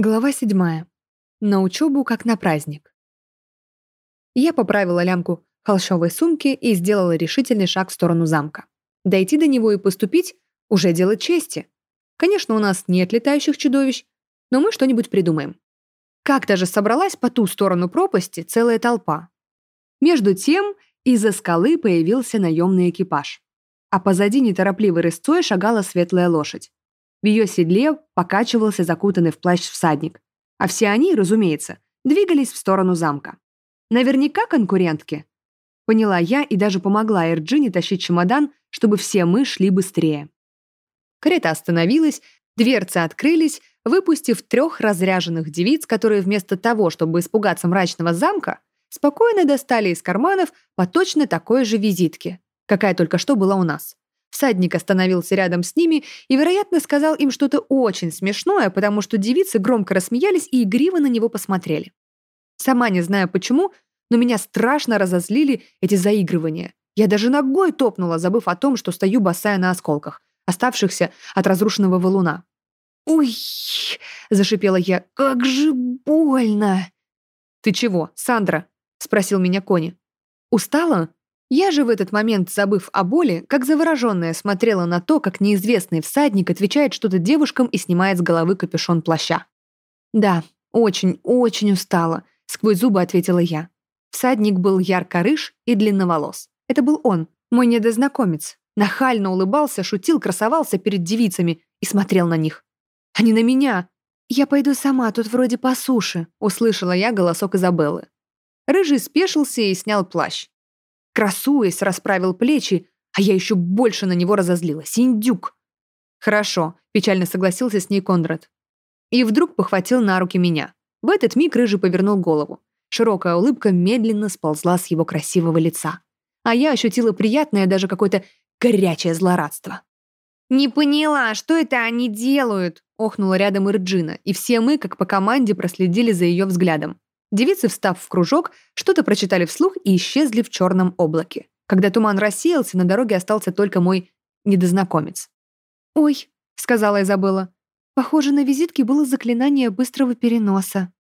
Глава седьмая. На учебу как на праздник. Я поправила лямку холщовой сумки и сделала решительный шаг в сторону замка. Дойти до него и поступить — уже дело чести. Конечно, у нас нет летающих чудовищ, но мы что-нибудь придумаем. Как-то же собралась по ту сторону пропасти целая толпа. Между тем из-за скалы появился наемный экипаж. А позади неторопливой рысцой шагала светлая лошадь. В ее седле покачивался закутанный в плащ всадник. А все они, разумеется, двигались в сторону замка. Наверняка конкурентки. Поняла я и даже помогла Эрджине тащить чемодан, чтобы все мы шли быстрее. Карета остановилась, дверцы открылись, выпустив трех разряженных девиц, которые вместо того, чтобы испугаться мрачного замка, спокойно достали из карманов по точно такой же визитке, какая только что была у нас. Всадник остановился рядом с ними и, вероятно, сказал им что-то очень смешное, потому что девицы громко рассмеялись и игриво на него посмотрели. Сама не знаю почему, но меня страшно разозлили эти заигрывания. Я даже ногой топнула, забыв о том, что стою босая на осколках, оставшихся от разрушенного валуна. «Ой!» — зашипела я. «Как же больно!» «Ты чего, Сандра?» — спросил меня Кони. «Устала?» Я же в этот момент, забыв о боли, как завороженная смотрела на то, как неизвестный всадник отвечает что-то девушкам и снимает с головы капюшон плаща. «Да, очень, очень устала», — сквозь зубы ответила я. Всадник был ярко-рыж и длинноволос. Это был он, мой недознакомец. Нахально улыбался, шутил, красовался перед девицами и смотрел на них. А не на меня. «Я пойду сама, тут вроде по суше», — услышала я голосок Изабеллы. Рыжий спешился и снял плащ красуясь, расправил плечи, а я еще больше на него разозлилась. Индюк! Хорошо, печально согласился с ней Конрад. И вдруг похватил на руки меня. В этот миг Рыжий повернул голову. Широкая улыбка медленно сползла с его красивого лица. А я ощутила приятное, даже какое-то горячее злорадство. «Не поняла, что это они делают?» — охнула рядом Ирджина, и все мы, как по команде, проследили за ее взглядом. Девицы, встав в кружок, что-то прочитали вслух и исчезли в черном облаке. Когда туман рассеялся, на дороге остался только мой недознакомец. «Ой», — сказала Изабелла, — «похоже, на визитке было заклинание быстрого переноса».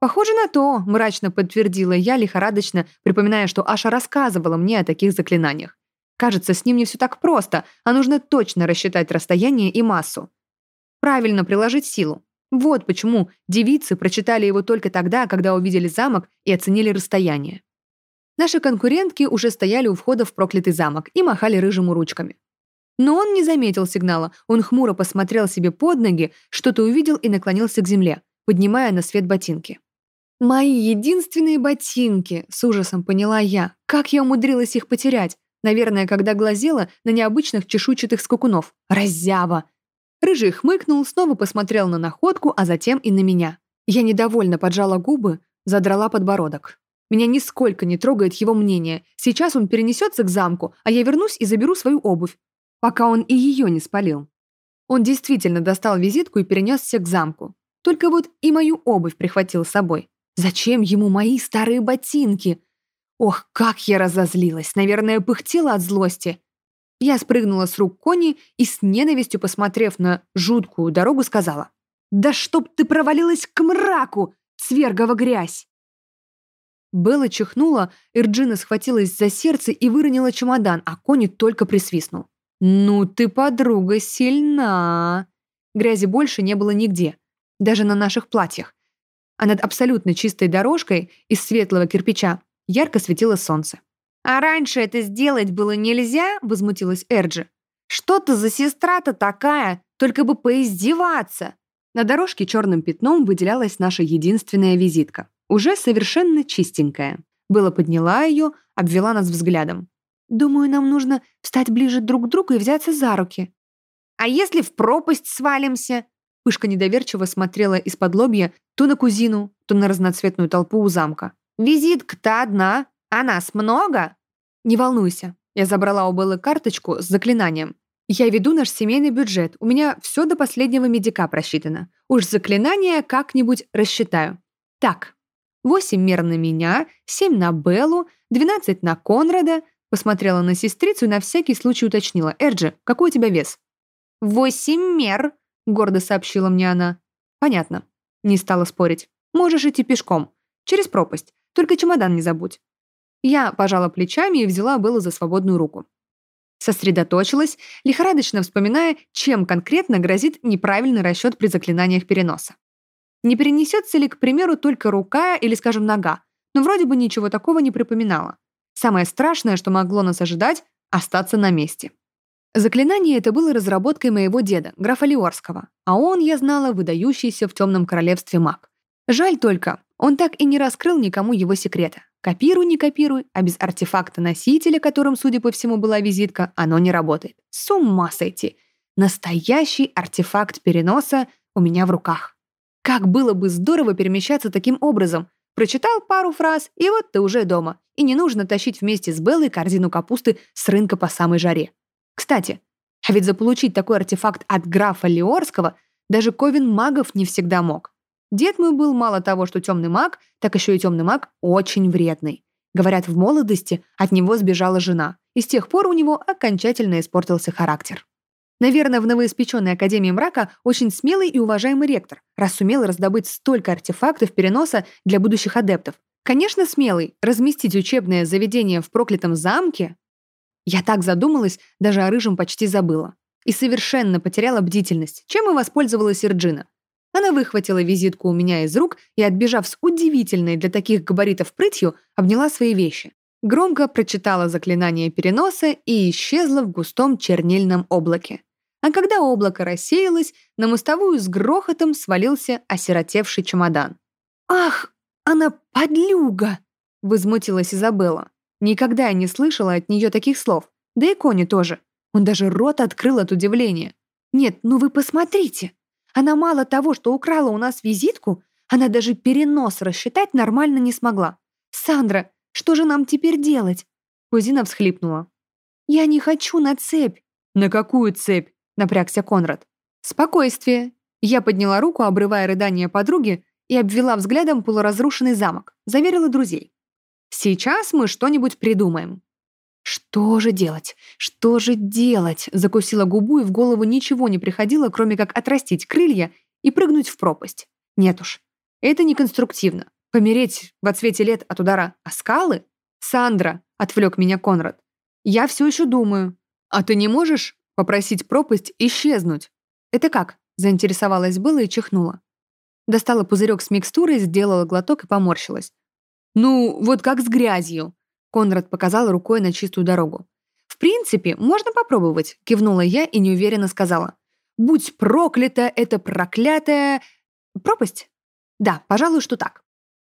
«Похоже на то», — мрачно подтвердила я, лихорадочно, припоминая, что Аша рассказывала мне о таких заклинаниях. «Кажется, с ним не все так просто, а нужно точно рассчитать расстояние и массу. Правильно приложить силу. Вот почему девицы прочитали его только тогда, когда увидели замок и оценили расстояние. Наши конкурентки уже стояли у входа в проклятый замок и махали рыжему ручками. Но он не заметил сигнала, он хмуро посмотрел себе под ноги, что-то увидел и наклонился к земле, поднимая на свет ботинки. «Мои единственные ботинки!» — с ужасом поняла я. Как я умудрилась их потерять? Наверное, когда глазела на необычных чешуйчатых скакунов. Раззява! Рыжий хмыкнул, снова посмотрел на находку, а затем и на меня. Я недовольно поджала губы, задрала подбородок. Меня нисколько не трогает его мнение. Сейчас он перенесется к замку, а я вернусь и заберу свою обувь, пока он и ее не спалил. Он действительно достал визитку и перенесся к замку. Только вот и мою обувь прихватил с собой. Зачем ему мои старые ботинки? Ох, как я разозлилась. Наверное, пыхтела от злости. Я спрыгнула с рук кони и с ненавистью, посмотрев на жуткую дорогу, сказала «Да чтоб ты провалилась к мраку, свергова грязь!» Белла чихнула, Ирджина схватилась за сердце и выронила чемодан, а кони только присвистнул. «Ну ты, подруга, сильна!» Грязи больше не было нигде, даже на наших платьях. А над абсолютно чистой дорожкой из светлого кирпича ярко светило солнце. «А раньше это сделать было нельзя?» — возмутилась Эрджи. «Что ты за сестра-то такая? Только бы поиздеваться!» На дорожке черным пятном выделялась наша единственная визитка. Уже совершенно чистенькая. Была подняла ее, обвела нас взглядом. «Думаю, нам нужно встать ближе друг к другу и взяться за руки». «А если в пропасть свалимся?» Пышка недоверчиво смотрела из-под лобья то на кузину, то на разноцветную толпу у замка. «Визитка-то одна, а нас много?» «Не волнуйся, я забрала у Беллы карточку с заклинанием. Я веду наш семейный бюджет, у меня все до последнего медика просчитано. Уж заклинание как-нибудь рассчитаю. Так, восемь мер на меня, семь на Беллу, двенадцать на Конрада». Посмотрела на сестрицу и на всякий случай уточнила. «Эрджи, какой у тебя вес?» «Восемь мер», — гордо сообщила мне она. «Понятно. Не стала спорить. «Можешь идти пешком. Через пропасть. Только чемодан не забудь». Я пожала плечами и взяла было за свободную руку. Сосредоточилась, лихорадочно вспоминая, чем конкретно грозит неправильный расчет при заклинаниях переноса. Не перенесется ли, к примеру, только рука или, скажем, нога, но вроде бы ничего такого не припоминала. Самое страшное, что могло нас ожидать — остаться на месте. Заклинание это было разработкой моего деда, графа Лиорского, а он, я знала, выдающийся в темном королевстве маг. Жаль только, он так и не раскрыл никому его секрета. Копируй, не копируй, а без артефакта носителя, которым, судя по всему, была визитка, оно не работает. С ума сойти! Настоящий артефакт переноса у меня в руках. Как было бы здорово перемещаться таким образом. Прочитал пару фраз, и вот ты уже дома. И не нужно тащить вместе с Беллой корзину капусты с рынка по самой жаре. Кстати, а ведь заполучить такой артефакт от графа Леорского даже Ковен магов не всегда мог. Дед мой был мало того, что темный маг, так еще и темный маг очень вредный. Говорят, в молодости от него сбежала жена, и с тех пор у него окончательно испортился характер. Наверное, в новоиспеченной Академии мрака очень смелый и уважаемый ректор, раз сумел раздобыть столько артефактов переноса для будущих адептов. Конечно, смелый. Разместить учебное заведение в проклятом замке я так задумалась, даже о рыжем почти забыла. И совершенно потеряла бдительность, чем и воспользовалась Ирджина. Она выхватила визитку у меня из рук и, отбежав с удивительной для таких габаритов прытью, обняла свои вещи. Громко прочитала заклинание переноса и исчезла в густом чернильном облаке. А когда облако рассеялось, на мостовую с грохотом свалился осиротевший чемодан. «Ах, она подлюга!» — возмутилась Изабелла. Никогда я не слышала от нее таких слов. Да и Кони тоже. Он даже рот открыл от удивления. «Нет, ну вы посмотрите! Она мало того, что украла у нас визитку, она даже перенос рассчитать нормально не смогла. Сандра, что же нам теперь делать?» Кузина всхлипнула. «Я не хочу на цепь». «На какую цепь?» — напрягся Конрад. «Спокойствие». Я подняла руку, обрывая рыдание подруги, и обвела взглядом полуразрушенный замок, заверила друзей. Сейчас мы что-нибудь придумаем». «Что же делать? Что же делать?» Закусила губу, и в голову ничего не приходило, кроме как отрастить крылья и прыгнуть в пропасть. Нет уж, это не конструктивно. Помереть в отсвете лет от удара о скалы? «Сандра», — отвлек меня Конрад, — «я все еще думаю. А ты не можешь попросить пропасть исчезнуть?» «Это как?» — заинтересовалась было и чихнула. Достала пузырек с микстурой, сделала глоток и поморщилась. «Ну, вот как с грязью», — Конрад показал рукой на чистую дорогу. «В принципе, можно попробовать», — кивнула я и неуверенно сказала. «Будь проклята эта проклятая... пропасть?» «Да, пожалуй, что так».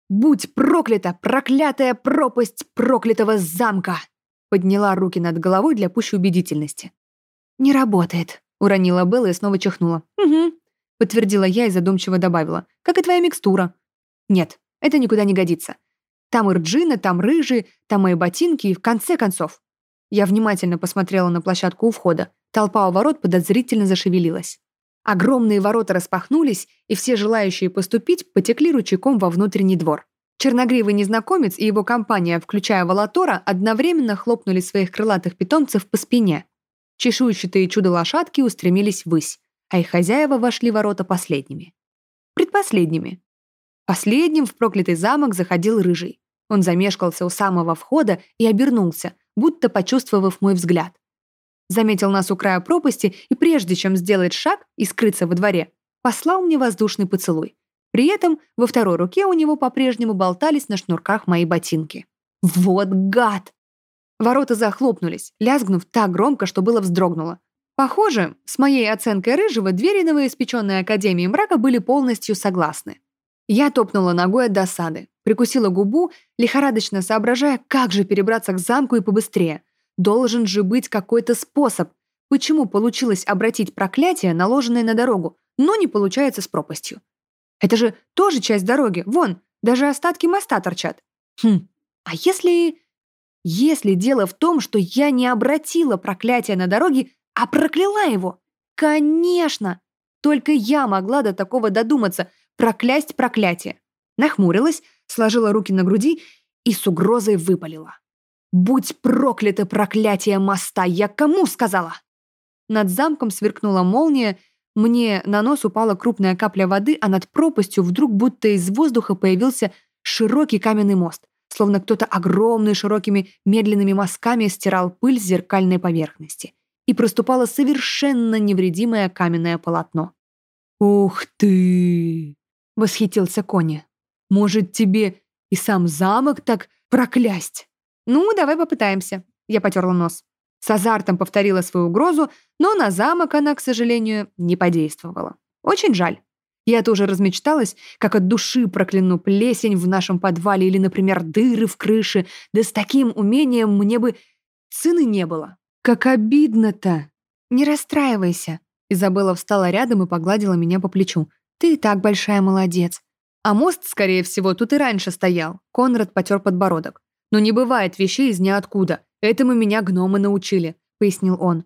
«Будь проклята проклятая пропасть проклятого замка!» Подняла руки над головой для пущей убедительности. «Не работает», — уронила Белла и снова чихнула. «Угу», — подтвердила я и задумчиво добавила. «Как и твоя микстура». «Нет, это никуда не годится. Там Ирджина, там Рыжий, там мои ботинки и в конце концов. Я внимательно посмотрела на площадку у входа. Толпа у ворот подозрительно зашевелилась. Огромные ворота распахнулись, и все желающие поступить потекли ручейком во внутренний двор. Черногривый незнакомец и его компания, включая Волотора, одновременно хлопнули своих крылатых питомцев по спине. Чешуйчатые чудо-лошадки устремились ввысь, а их хозяева вошли в ворота последними. Предпоследними. Последним в проклятый замок заходил Рыжий. Он замешкался у самого входа и обернулся, будто почувствовав мой взгляд. Заметил нас у края пропасти и прежде чем сделать шаг и скрыться во дворе, послал мне воздушный поцелуй. При этом во второй руке у него по-прежнему болтались на шнурках мои ботинки. Вот гад! Ворота захлопнулись, лязгнув так громко, что было вздрогнуло. Похоже, с моей оценкой Рыжего двери новоиспеченной Академии мрака были полностью согласны. Я топнула ногой от досады, прикусила губу, лихорадочно соображая, как же перебраться к замку и побыстрее. Должен же быть какой-то способ. Почему получилось обратить проклятие, наложенное на дорогу, но не получается с пропастью? Это же тоже часть дороги. Вон, даже остатки моста торчат. Хм, а если... Если дело в том, что я не обратила проклятие на дороге, а прокляла его? Конечно! Только я могла до такого додуматься — проклясть проклятие. Нахмурилась, сложила руки на груди и с угрозой выпалила. «Будь проклято проклятие моста! Я кому сказала?» Над замком сверкнула молния, Мне на нос упала крупная капля воды, а над пропастью вдруг будто из воздуха появился широкий каменный мост, словно кто-то огромными широкими медленными мазками стирал пыль с зеркальной поверхности. И проступало совершенно невредимое каменное полотно. «Ух ты!» — восхитился Кони. «Может, тебе и сам замок так проклясть?» «Ну, давай попытаемся», — я потерла нос. С азартом повторила свою угрозу, но на замок она, к сожалению, не подействовала. Очень жаль. Я тоже размечталась, как от души прокляну плесень в нашем подвале или, например, дыры в крыше, да с таким умением мне бы цены не было. Как обидно-то. Не расстраивайся. Изабелла встала рядом и погладила меня по плечу. Ты и так большая молодец. А мост, скорее всего, тут и раньше стоял. Конрад потер подбородок. Но не бывает вещей из ниоткуда. Этому меня гномы научили, пояснил он.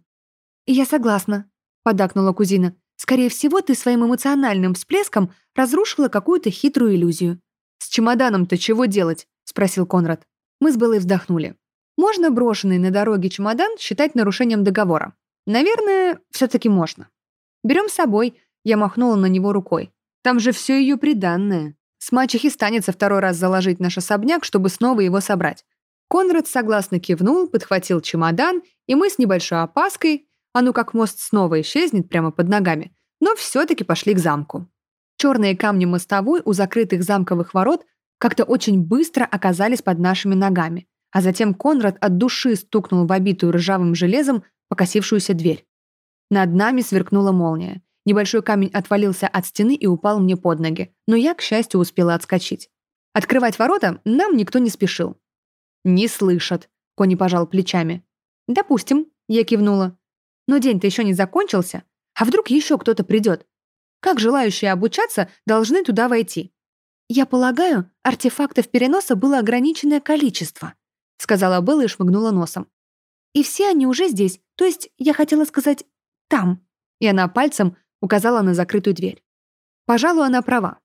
я согласна, подакнула кузина. Скорее всего, ты своим эмоциональным всплеском разрушила какую-то хитрую иллюзию. «С чемоданом-то чего делать?» — спросил Конрад. Мы с Беллой вздохнули. Можно брошенный на дороге чемодан считать нарушением договора? Наверное, все-таки можно. Берем с собой, я махнула на него рукой. Там же все ее приданное. С мачехи станется второй раз заложить наш особняк, чтобы снова его собрать. Конрад согласно кивнул, подхватил чемодан, и мы с небольшой опаской, а ну как мост снова исчезнет прямо под ногами, но все-таки пошли к замку. Черные камни мостовой у закрытых замковых ворот как-то очень быстро оказались под нашими ногами, а затем Конрад от души стукнул в обитую ржавым железом покосившуюся дверь. Над нами сверкнула молния. Небольшой камень отвалился от стены и упал мне под ноги, но я, к счастью, успела отскочить. Открывать ворота нам никто не спешил. «Не слышат», — Кони пожал плечами. «Допустим», — я кивнула. «Но день-то еще не закончился. А вдруг еще кто-то придет? Как желающие обучаться должны туда войти?» «Я полагаю, артефактов переноса было ограниченное количество», сказала Белла и шмыгнула носом. «И все они уже здесь, то есть, я хотела сказать, там». И она пальцем указала на закрытую дверь. Пожалуй, она права.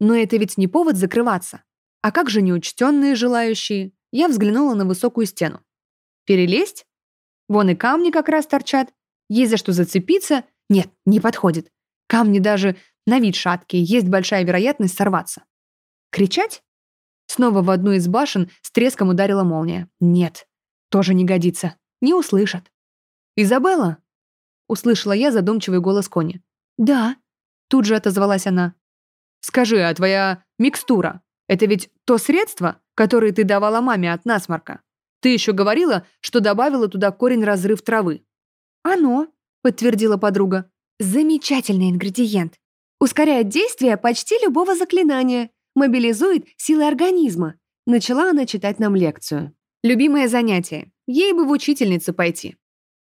Но это ведь не повод закрываться. А как же неучтенные желающие? Я взглянула на высокую стену. Перелезть? Вон и камни как раз торчат. Есть за что зацепиться. Нет, не подходит. Камни даже на вид шаткие, есть большая вероятность сорваться. Кричать? Снова в одну из башен с треском ударила молния. Нет, тоже не годится. Не услышат. «Изабелла?» Услышала я задумчивый голос Кони. «Да», тут же отозвалась она. «Скажи, а твоя микстура, это ведь то средство, которое ты давала маме от насморка? Ты еще говорила, что добавила туда корень разрыв травы». «Оно», — подтвердила подруга. «Замечательный ингредиент. Ускоряет действие почти любого заклинания, мобилизует силы организма». Начала она читать нам лекцию. «Любимое занятие. Ей бы в учительницу пойти».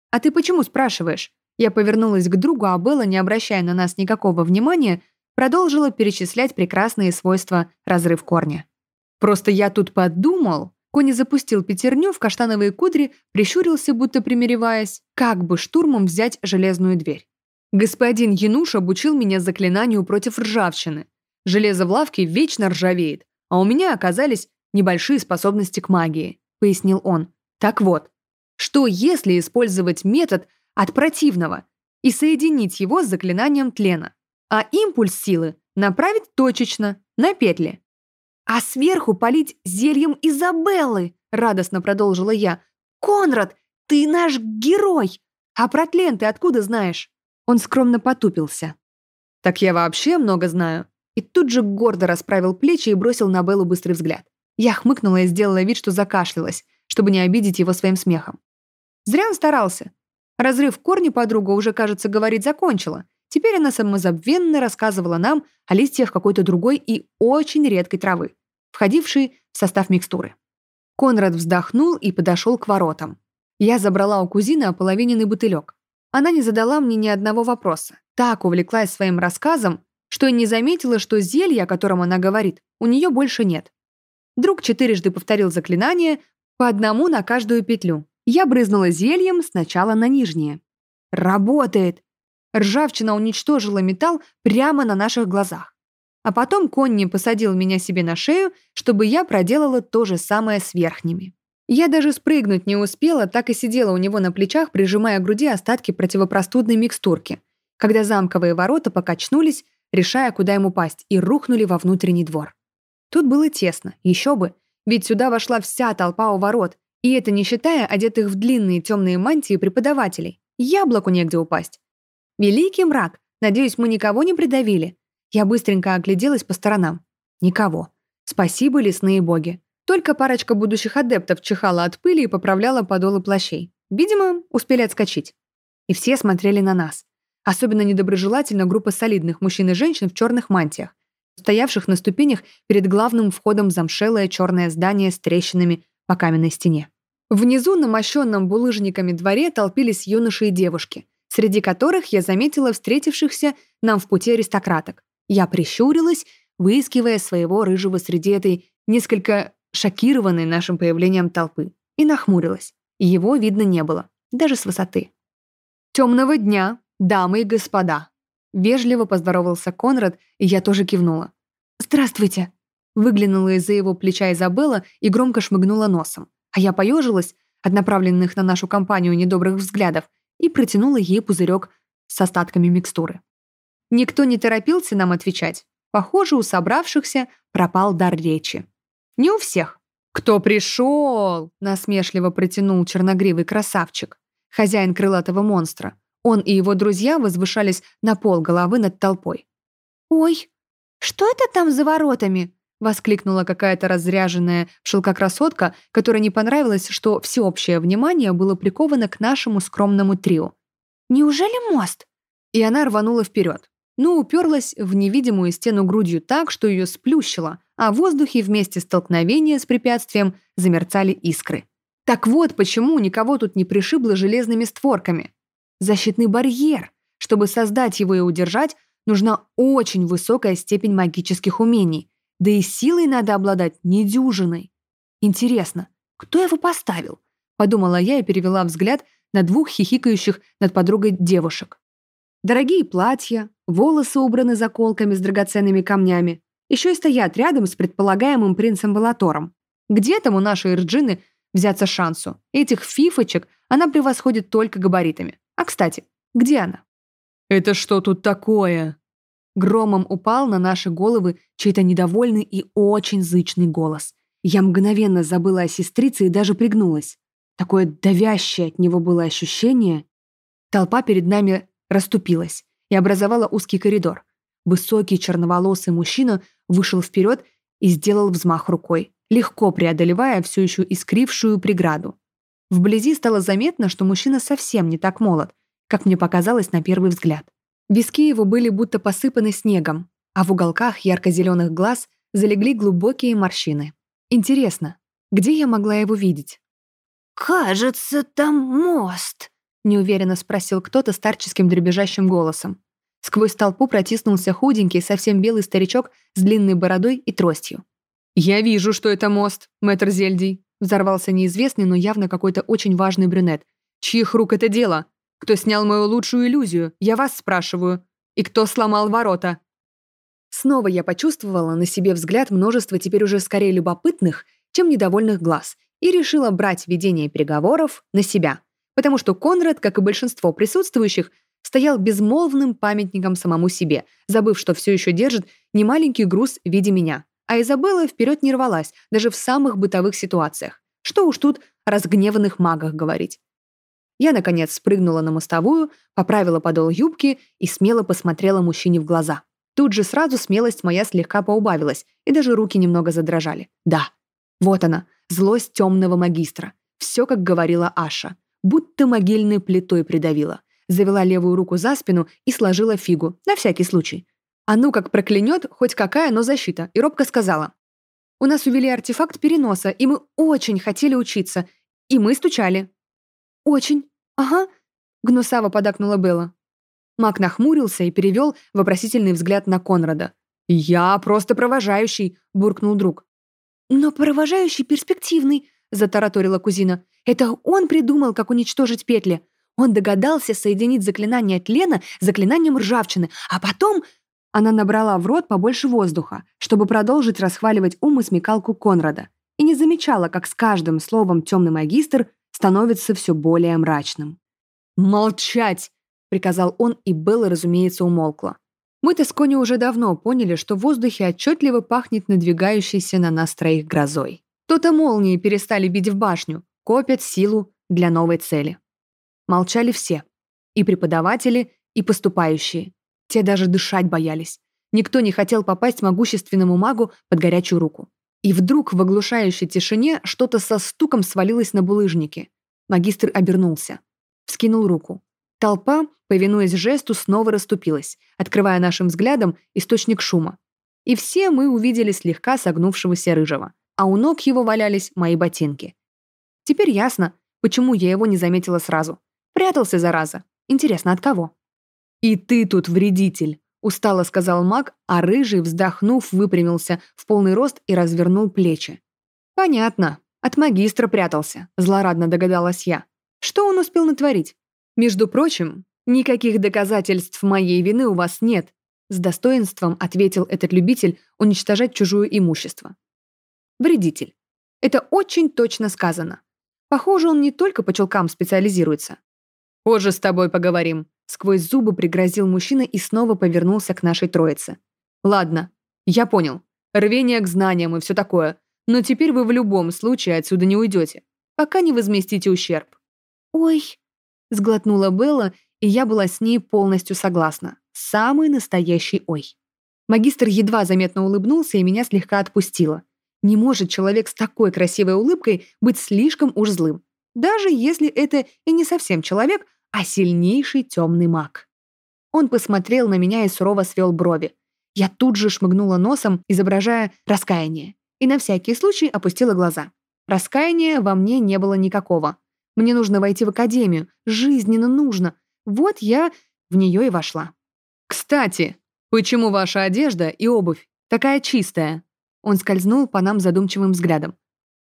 «А ты почему спрашиваешь?» Я повернулась к другу, а Белла, не обращая на нас никакого внимания, продолжила перечислять прекрасные свойства разрыв корня. «Просто я тут подумал...» Кони запустил пятерню в каштановые кудри, прищурился, будто примереваясь, как бы штурмом взять железную дверь. Господин Януш обучил меня заклинанию против ржавчины. Железо в лавке вечно ржавеет, а у меня оказались небольшие способности к магии, пояснил он. Так вот, что если использовать метод от противного и соединить его с заклинанием тлена? а импульс силы направить точечно, на петли. «А сверху полить зельем Изабеллы!» — радостно продолжила я. «Конрад, ты наш герой! А про тлен ты откуда знаешь?» Он скромно потупился. «Так я вообще много знаю». И тут же гордо расправил плечи и бросил на Беллу быстрый взгляд. Я хмыкнула и сделала вид, что закашлялась, чтобы не обидеть его своим смехом. Зря он старался. Разрыв корни подруга уже, кажется, говорить закончила, Теперь она самозабвенно рассказывала нам о листьях какой-то другой и очень редкой травы, входившей в состав микстуры. Конрад вздохнул и подошел к воротам. Я забрала у кузины ополовиненный бутылек. Она не задала мне ни одного вопроса. Так увлеклась своим рассказом, что и не заметила, что зелья, о котором она говорит, у нее больше нет. Друг четырежды повторил заклинание, по одному на каждую петлю. Я брызнула зельем сначала на нижнее. «Работает!» Ржавчина уничтожила металл прямо на наших глазах. А потом Конни посадил меня себе на шею, чтобы я проделала то же самое с верхними. Я даже спрыгнуть не успела, так и сидела у него на плечах, прижимая к груди остатки противопростудной микстурки. когда замковые ворота покачнулись, решая, куда ему пасть, и рухнули во внутренний двор. Тут было тесно, еще бы, ведь сюда вошла вся толпа у ворот, и это не считая одетых в длинные темные мантии преподавателей. Яблоку негде упасть. Великий мрак, надеюсь, мы никого не придавили. Я быстренько огляделась по сторонам. Никого. Спасибо, лесные боги. Только парочка будущих адептов чихала от пыли и поправляла подолы плащей. Видимо, успели отскочить. И все смотрели на нас. Особенно недоброжелательно группа солидных мужчин и женщин в черных мантиях, стоявших на ступенях перед главным входом замшелое черное здание с трещинами по каменной стене. Внизу на мощенном булыжниками дворе толпились юноши и девушки, среди которых я заметила встретившихся нам в пути аристократок. Я прищурилась, выискивая своего рыжего среди этой несколько шокированной нашим появлением толпы, и нахмурилась. Его видно не было, даже с высоты. «Темного дня, дамы и господа!» Вежливо поздоровался Конрад, и я тоже кивнула. «Здравствуйте!» Выглянула из-за его плеча Изабелла и громко шмыгнула носом. А я поежилась от направленных на нашу компанию недобрых взглядов и протянула ей пузырек с остатками микстуры. Никто не торопился нам отвечать. Похоже, у собравшихся пропал дар речи. Не у всех. «Кто пришел?» — насмешливо протянул черногривый красавчик, хозяин крылатого монстра. Он и его друзья возвышались на пол головы над толпой. «Ой, что это там за воротами?» Воскликнула какая-то разряженная шелкокрасотка, которой не понравилось, что всеобщее внимание было приковано к нашему скромному трио. «Неужели мост?» И она рванула вперед, но уперлась в невидимую стену грудью так, что ее сплющило, а в воздухе вместе столкновения с препятствием замерцали искры. Так вот, почему никого тут не пришибло железными створками. Защитный барьер. Чтобы создать его и удержать, нужна очень высокая степень магических умений, да и силой надо обладать недюжиной. Интересно, кто его поставил? Подумала я и перевела взгляд на двух хихикающих над подругой девушек. Дорогие платья, волосы убраны заколками с драгоценными камнями, еще и стоят рядом с предполагаемым принцем Балатором. Где там у нашей Ирджины взяться шансу? Этих фифочек она превосходит только габаритами. А, кстати, где она? «Это что тут такое?» Громом упал на наши головы чей-то недовольный и очень зычный голос. Я мгновенно забыла о сестрице и даже пригнулась. Такое давящее от него было ощущение. Толпа перед нами расступилась и образовала узкий коридор. Высокий черноволосый мужчина вышел вперед и сделал взмах рукой, легко преодолевая всю еще искрившую преграду. Вблизи стало заметно, что мужчина совсем не так молод, как мне показалось на первый взгляд. Виски его были будто посыпаны снегом, а в уголках ярко-зеленых глаз залегли глубокие морщины. Интересно, где я могла его видеть? «Кажется, там мост», — неуверенно спросил кто-то старческим дребезжащим голосом. Сквозь толпу протиснулся худенький, совсем белый старичок с длинной бородой и тростью. «Я вижу, что это мост, мэтр Зельдий», — взорвался неизвестный, но явно какой-то очень важный брюнет. «Чьих рук это дело? Кто снял мою лучшую иллюзию? Я вас спрашиваю. И кто сломал ворота?» Снова я почувствовала на себе взгляд множества теперь уже скорее любопытных, чем недовольных глаз, и решила брать ведение переговоров на себя, потому что Конрад, как и большинство присутствующих, стоял безмолвным памятником самому себе, забыв, что все еще держит немаленький груз в виде меня. А Изабелла вперед не рвалась, даже в самых бытовых ситуациях. Что уж тут о разгневанных магах говорить. Я, наконец, спрыгнула на мостовую, поправила подол юбки и смело посмотрела мужчине в глаза. Тут же сразу смелость моя слегка поубавилась, и даже руки немного задрожали. Да, вот она, злость темного магистра. Все, как говорила Аша. Будто могильной плитой придавила. Завела левую руку за спину и сложила фигу, на всякий случай. А ну как проклянет, хоть какая, но защита, и робко сказала. «У нас увели артефакт переноса, и мы очень хотели учиться. И мы стучали. «Очень. Ага», — гнусаво подакнула Белла. Мак нахмурился и перевел вопросительный взгляд на Конрада. «Я просто провожающий», — буркнул друг. «Но провожающий перспективный», — затараторила кузина. «Это он придумал, как уничтожить петли. Он догадался соединить заклинание тлена с заклинанием ржавчины, а потом...» Она набрала в рот побольше воздуха, чтобы продолжить расхваливать ум и смекалку Конрада, и не замечала, как с каждым словом темный магистр становится все более мрачным. «Молчать!» — приказал он, и Белла, разумеется, умолкла. Мы-то с Кони уже давно поняли, что в воздухе отчетливо пахнет надвигающейся на нас троих грозой. То-то молнии перестали бить в башню, копят силу для новой цели. Молчали все. И преподаватели, и поступающие. Те даже дышать боялись. Никто не хотел попасть могущественному магу под горячую руку. И вдруг в оглушающей тишине что-то со стуком свалилось на булыжники. Магистр обернулся. Вскинул руку. Толпа, повинуясь жесту, снова расступилась, открывая нашим взглядом источник шума. И все мы увидели слегка согнувшегося рыжего, а у ног его валялись мои ботинки. Теперь ясно, почему я его не заметила сразу. Прятался, зараза. Интересно, от кого? «И ты тут вредитель», — устало сказал маг, а рыжий, вздохнув, выпрямился в полный рост и развернул плечи. «Понятно. От магистра прятался», — злорадно догадалась я. «Что он успел натворить? «Между прочим, никаких доказательств моей вины у вас нет», с достоинством ответил этот любитель уничтожать чужое имущество. Вредитель. Это очень точно сказано. Похоже, он не только по чулкам специализируется. «Позже с тобой поговорим», — сквозь зубы пригрозил мужчина и снова повернулся к нашей троице. «Ладно, я понял. Рвение к знаниям и все такое. Но теперь вы в любом случае отсюда не уйдете, пока не возместите ущерб». «Ой», Сглотнула Белла, и я была с ней полностью согласна. Самый настоящий ой. Магистр едва заметно улыбнулся и меня слегка отпустила. Не может человек с такой красивой улыбкой быть слишком уж злым, даже если это и не совсем человек, а сильнейший темный маг. Он посмотрел на меня и сурово свел брови. Я тут же шмыгнула носом, изображая раскаяние, и на всякий случай опустила глаза. Раскаяния во мне не было никакого. Мне нужно войти в академию. Жизненно нужно. Вот я в нее и вошла. «Кстати, почему ваша одежда и обувь такая чистая?» Он скользнул по нам задумчивым взглядом.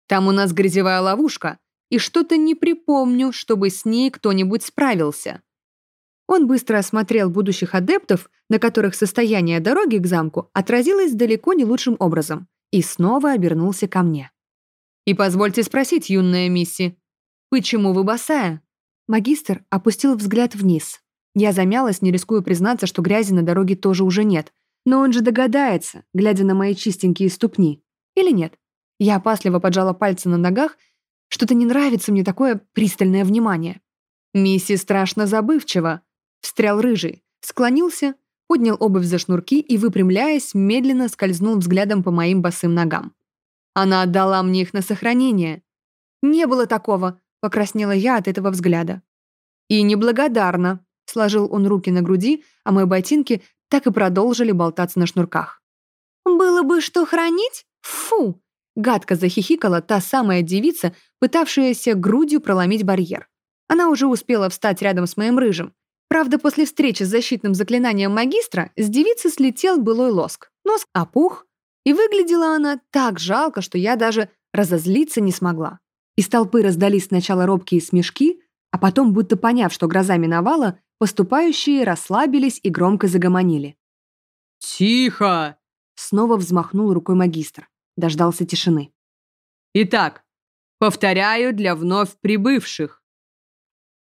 «Там у нас грязевая ловушка, и что-то не припомню, чтобы с ней кто-нибудь справился». Он быстро осмотрел будущих адептов, на которых состояние дороги к замку отразилось далеко не лучшим образом, и снова обернулся ко мне. «И позвольте спросить, юная мисси, «Почему вы босая?» Магистр опустил взгляд вниз. Я замялась, не рискуя признаться, что грязи на дороге тоже уже нет. Но он же догадается, глядя на мои чистенькие ступни. Или нет? Я опасливо поджала пальцы на ногах. Что-то не нравится мне такое пристальное внимание. «Миссис страшно забывчива», — встрял рыжий, склонился, поднял обувь за шнурки и, выпрямляясь, медленно скользнул взглядом по моим босым ногам. «Она отдала мне их на сохранение». «Не было такого», Покраснела я от этого взгляда. «И неблагодарна», — сложил он руки на груди, а мои ботинки так и продолжили болтаться на шнурках. «Было бы что хранить? Фу!» Гадко захихикала та самая девица, пытавшаяся грудью проломить барьер. Она уже успела встать рядом с моим рыжим. Правда, после встречи с защитным заклинанием магистра с девицы слетел былой лоск. Нос опух, и выглядела она так жалко, что я даже разозлиться не смогла. Из толпы раздались сначала робкие смешки, а потом, будто поняв, что гроза миновала, поступающие расслабились и громко загомонили. «Тихо!» — снова взмахнул рукой магистр. Дождался тишины. «Итак, повторяю для вновь прибывших.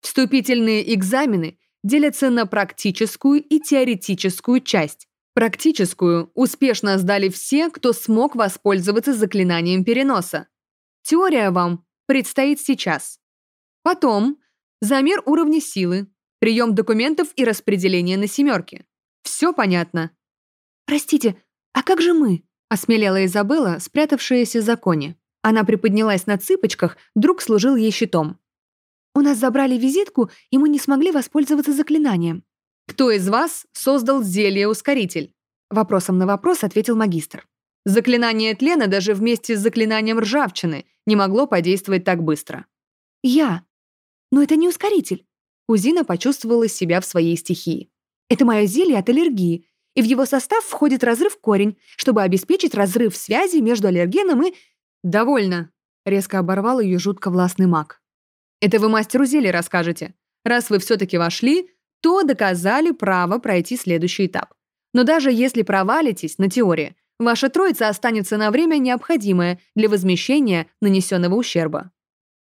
Вступительные экзамены делятся на практическую и теоретическую часть. Практическую успешно сдали все, кто смог воспользоваться заклинанием переноса. Теория вам предстоит сейчас. Потом замер уровня силы, прием документов и распределение на семерки. Все понятно. «Простите, а как же мы?» — осмелела Изабелла, спрятавшаяся за кони. Она приподнялась на цыпочках, друг служил ей щитом. «У нас забрали визитку, и мы не смогли воспользоваться заклинанием». «Кто из вас создал зелье-ускоритель?» Вопросом на вопрос ответил магистр. Заклинание тлена даже вместе с заклинанием ржавчины не могло подействовать так быстро. «Я. Но это не ускоритель». Кузина почувствовала себя в своей стихии. «Это мое зелье от аллергии, и в его состав входит разрыв корень, чтобы обеспечить разрыв связи между аллергеном и...» «Довольно», — резко оборвал ее жутко властный маг. «Это вы мастеру зелья расскажете. Раз вы все-таки вошли, то доказали право пройти следующий этап. Но даже если провалитесь на теории, Ваша троица останется на время необходимое для возмещения нанесенного ущерба.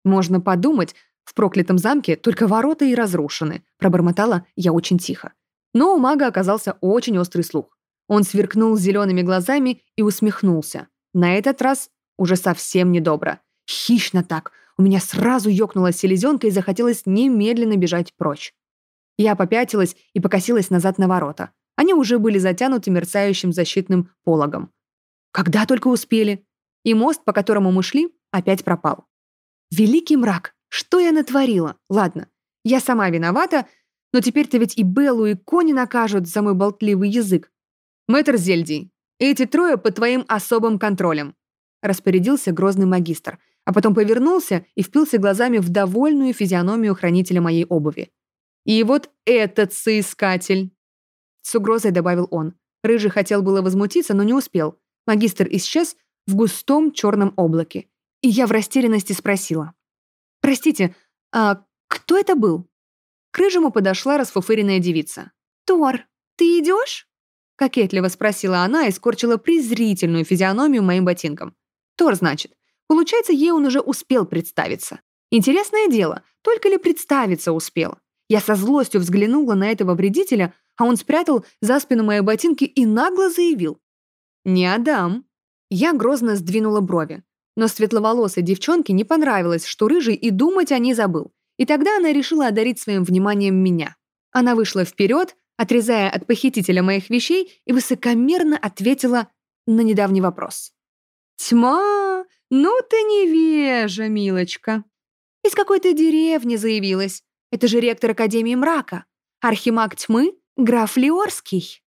Можно подумать, В проклятом замке только ворота и разрушены, пробормотала я очень тихо. Но у мага оказался очень острый слух. Он сверкнул зелеными глазами и усмехнулся. На этот раз уже совсем недобро. Хищно так. У меня сразу ёкнула селезенка и захотелось немедленно бежать прочь. Я попятилась и покосилась назад на ворота. Они уже были затянуты мерцающим защитным пологом. Когда только успели. И мост, по которому мы шли, опять пропал. Великий мрак! Что я натворила? Ладно, я сама виновата, но теперь-то ведь и Беллу, и Кони накажут за мой болтливый язык. Мэтр Зельдий, эти трое под твоим особым контролем», распорядился грозный магистр, а потом повернулся и впился глазами в довольную физиономию хранителя моей обуви. «И вот этот соискатель!» С угрозой добавил он. Рыжий хотел было возмутиться, но не успел. Магистр исчез в густом черном облаке. И я в растерянности спросила. «Простите, а кто это был?» К Рыжему подошла расфуфыренная девица. «Тор, ты идешь?» Кокетливо спросила она и скорчила презрительную физиономию моим ботинкам. «Тор, значит. Получается, ей он уже успел представиться. Интересное дело, только ли представиться успел? Я со злостью взглянула на этого вредителя, а он спрятал за спину мои ботинки и нагло заявил. «Не отдам». Я грозно сдвинула брови. Но светловолосой девчонке не понравилось, что рыжий и думать о ней забыл. И тогда она решила одарить своим вниманием меня. Она вышла вперед, отрезая от похитителя моих вещей, и высокомерно ответила на недавний вопрос. «Тьма! Ну ты невежа, милочка!» «Из какой то деревни заявилась? Это же ректор Академии мрака. Архимаг тьмы — граф Леорский».